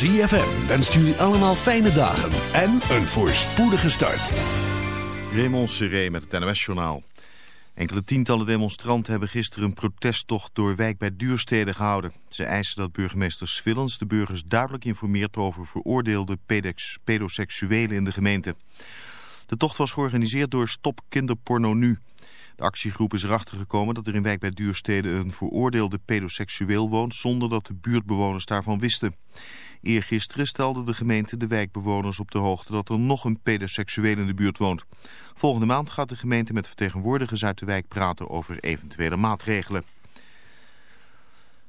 ZFM wenst jullie allemaal fijne dagen en een voorspoedige start. Raymond Seré met het NOS-journaal. Enkele tientallen demonstranten hebben gisteren een protesttocht door wijk bij Duurstede gehouden. Ze eisen dat burgemeester Swillens de burgers duidelijk informeert over veroordeelde pedoseksuelen in de gemeente. De tocht was georganiseerd door Stop Kinderporno Nu. De actiegroep is erachter gekomen dat er in wijk bij Duurstede een veroordeelde pedoseksueel woont zonder dat de buurtbewoners daarvan wisten. Eergisteren stelde de gemeente de wijkbewoners op de hoogte dat er nog een pedoseksueel in de buurt woont. Volgende maand gaat de gemeente met vertegenwoordigers uit de wijk praten over eventuele maatregelen.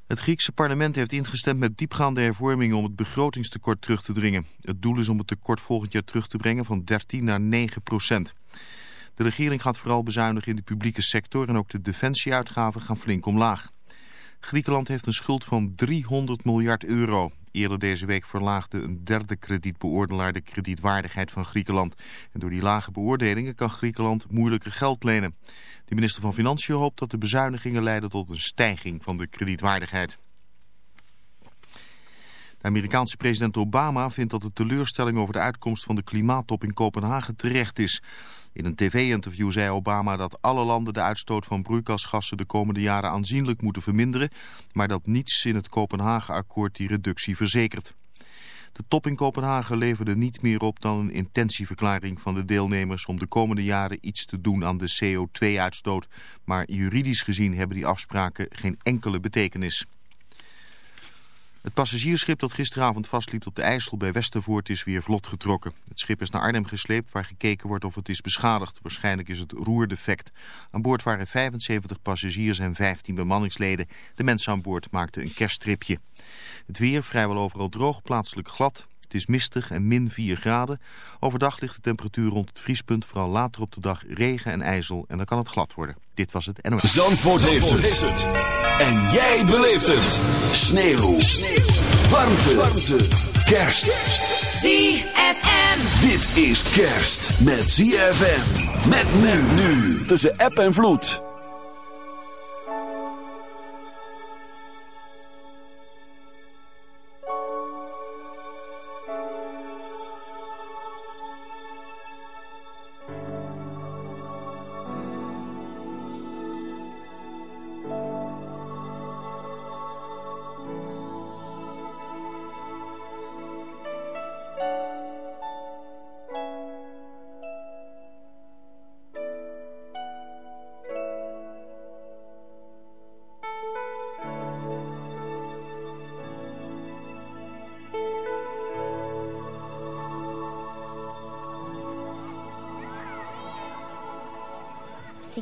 Het Griekse parlement heeft ingestemd met diepgaande hervormingen om het begrotingstekort terug te dringen. Het doel is om het tekort volgend jaar terug te brengen van 13 naar 9 procent. De regering gaat vooral bezuinigen in de publieke sector en ook de defensieuitgaven gaan flink omlaag. Griekenland heeft een schuld van 300 miljard euro. Eerder deze week verlaagde een derde kredietbeoordelaar de kredietwaardigheid van Griekenland. En door die lage beoordelingen kan Griekenland moeilijker geld lenen. De minister van Financiën hoopt dat de bezuinigingen leiden tot een stijging van de kredietwaardigheid. De Amerikaanse president Obama vindt dat de teleurstelling over de uitkomst van de klimaattop in Kopenhagen terecht is. In een tv-interview zei Obama dat alle landen de uitstoot van broeikasgassen de komende jaren aanzienlijk moeten verminderen, maar dat niets in het Kopenhagen-akkoord die reductie verzekert. De top in Kopenhagen leverde niet meer op dan een intentieverklaring van de deelnemers om de komende jaren iets te doen aan de CO2-uitstoot. Maar juridisch gezien hebben die afspraken geen enkele betekenis. Het passagiersschip dat gisteravond vastliep op de IJssel bij Westervoort is weer vlot getrokken. Het schip is naar Arnhem gesleept waar gekeken wordt of het is beschadigd. Waarschijnlijk is het roerdefect. Aan boord waren 75 passagiers en 15 bemanningsleden. De mensen aan boord maakten een kersttripje. Het weer vrijwel overal droog, plaatselijk glad. Het is mistig en min 4 graden. Overdag ligt de temperatuur rond het vriespunt. Vooral later op de dag regen en ijzel. En dan kan het glad worden. Dit was het NOS. Zandvoort, heeft, het. En jij beleeft het. Sneeuw. Sneeuw. Warmte. Warmte. Kerst. ZFM. Dit is kerst met ZFM. Met men nu. Tussen app en vloed.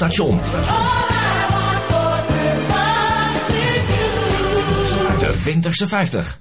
station. De Winterse 50.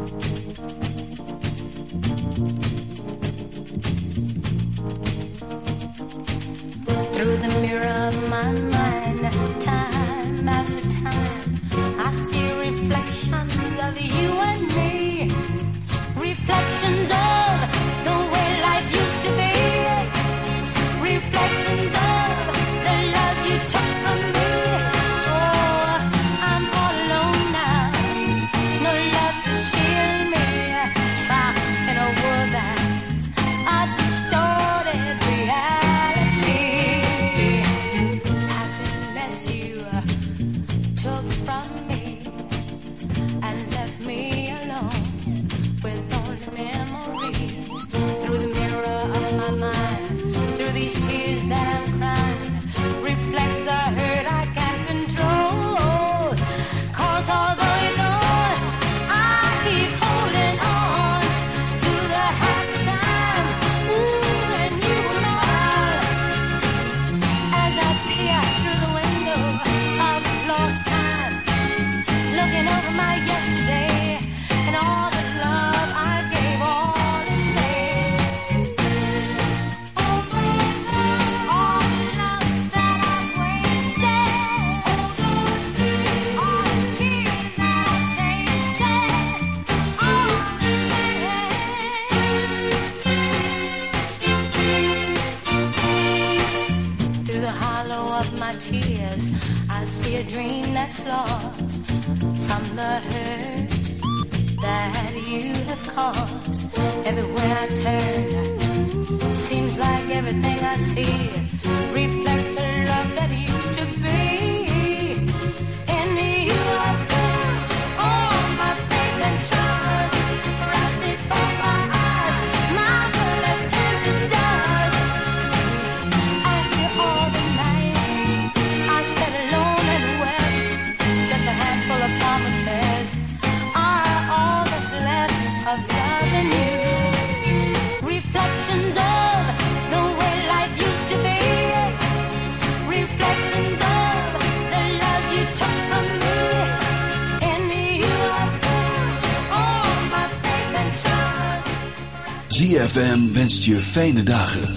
Música be. Je fijne dagen.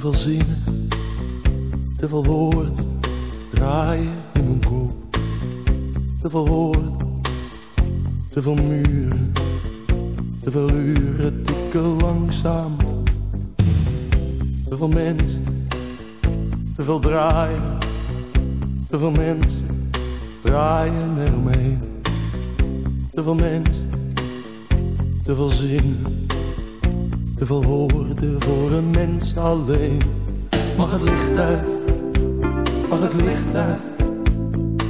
van zinnen.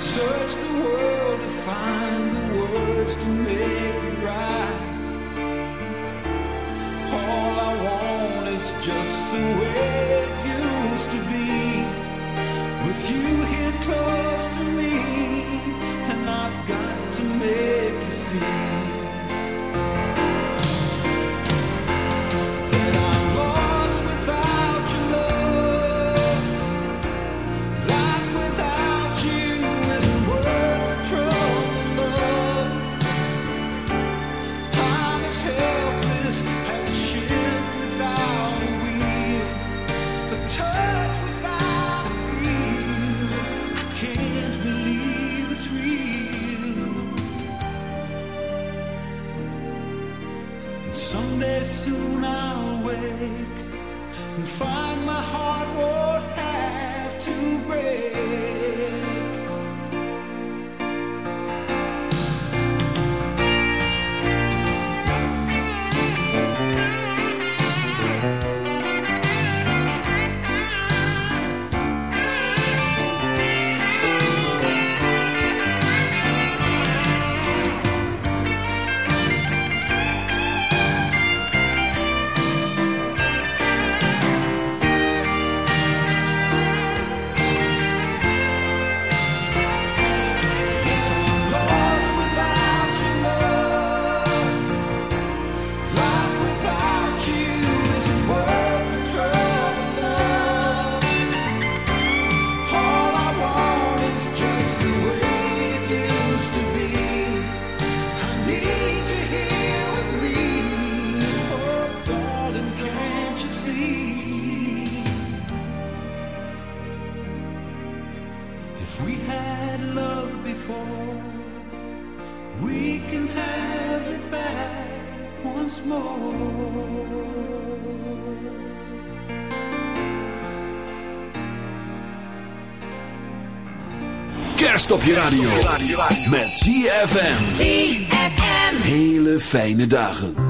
search the world to find the words to make it right. All I want is just the way it used to be. With you here close to me, and I've got to make you see. before. We can have it back once more. kerst op je radio. Met GFM. GFM. Hele fijne dagen.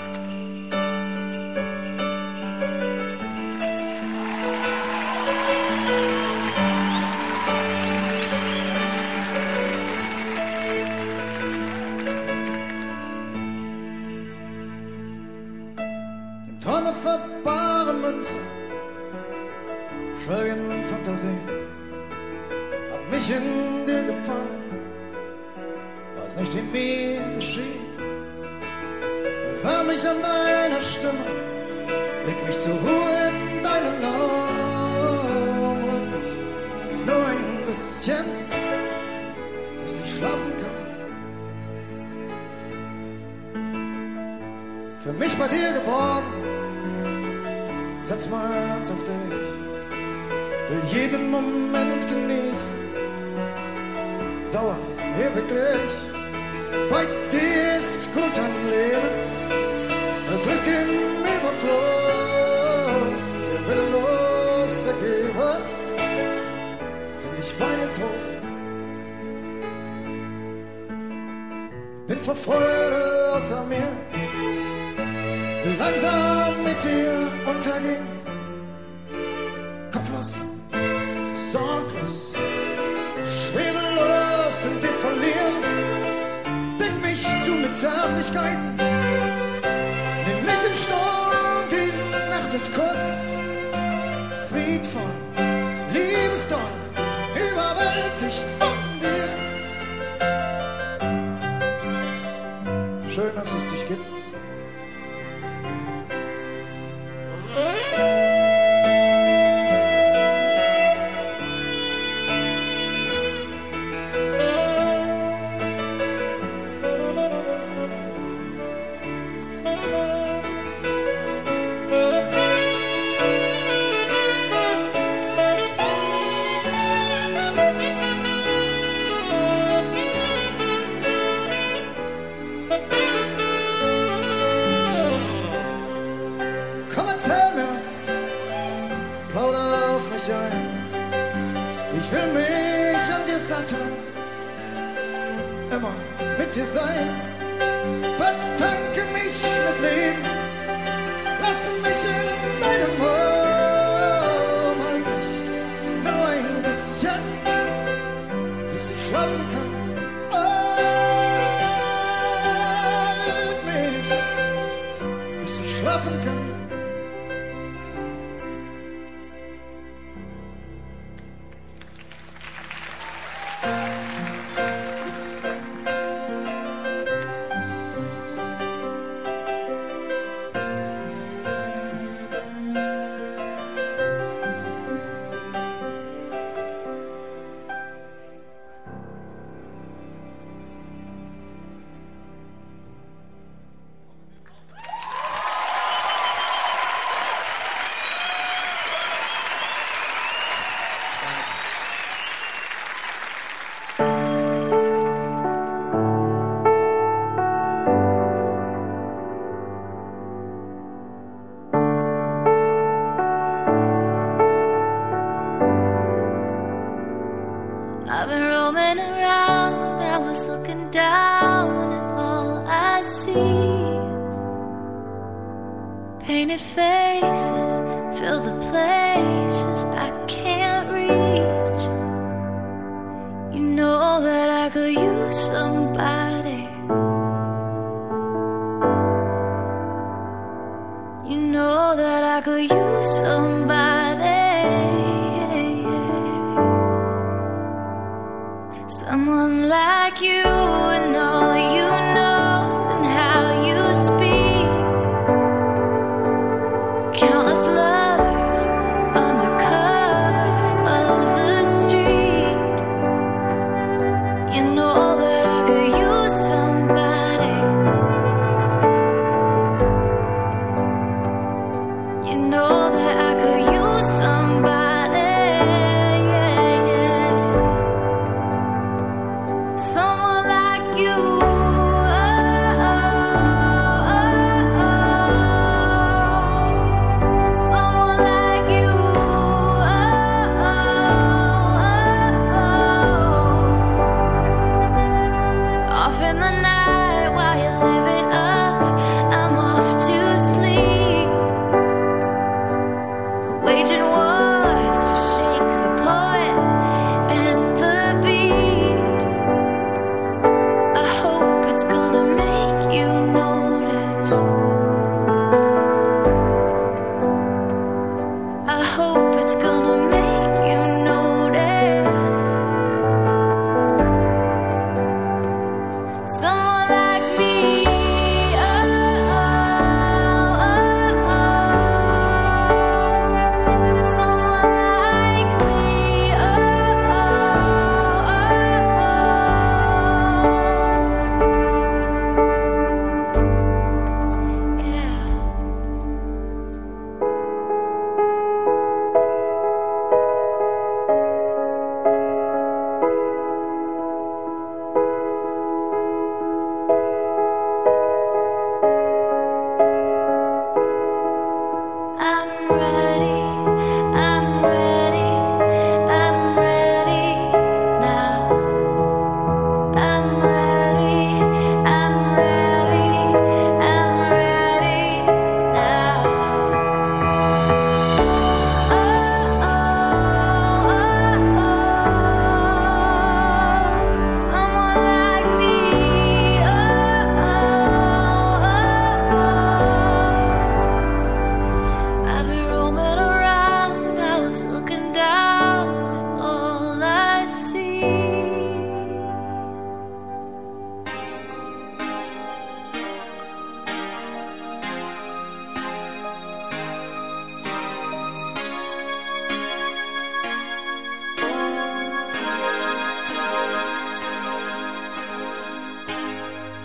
kopflos, sorglos, schwerelos und verlieren, Deck mich zu mit Zärtlichkeiten. sein. one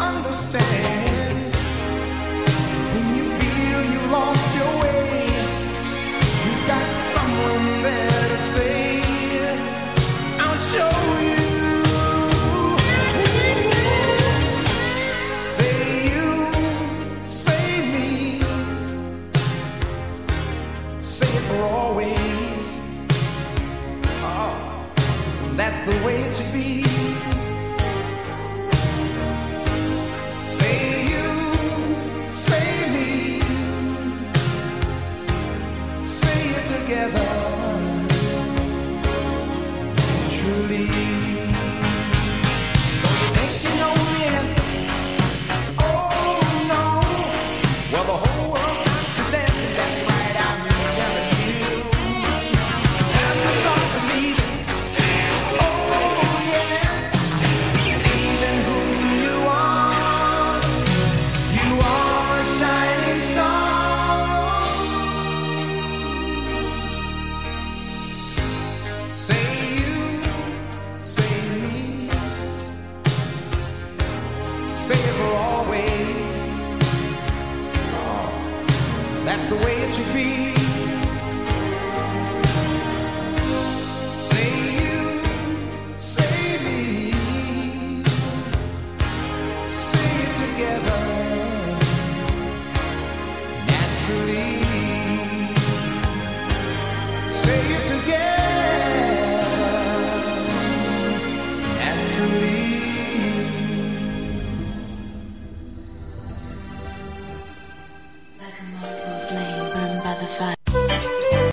understand.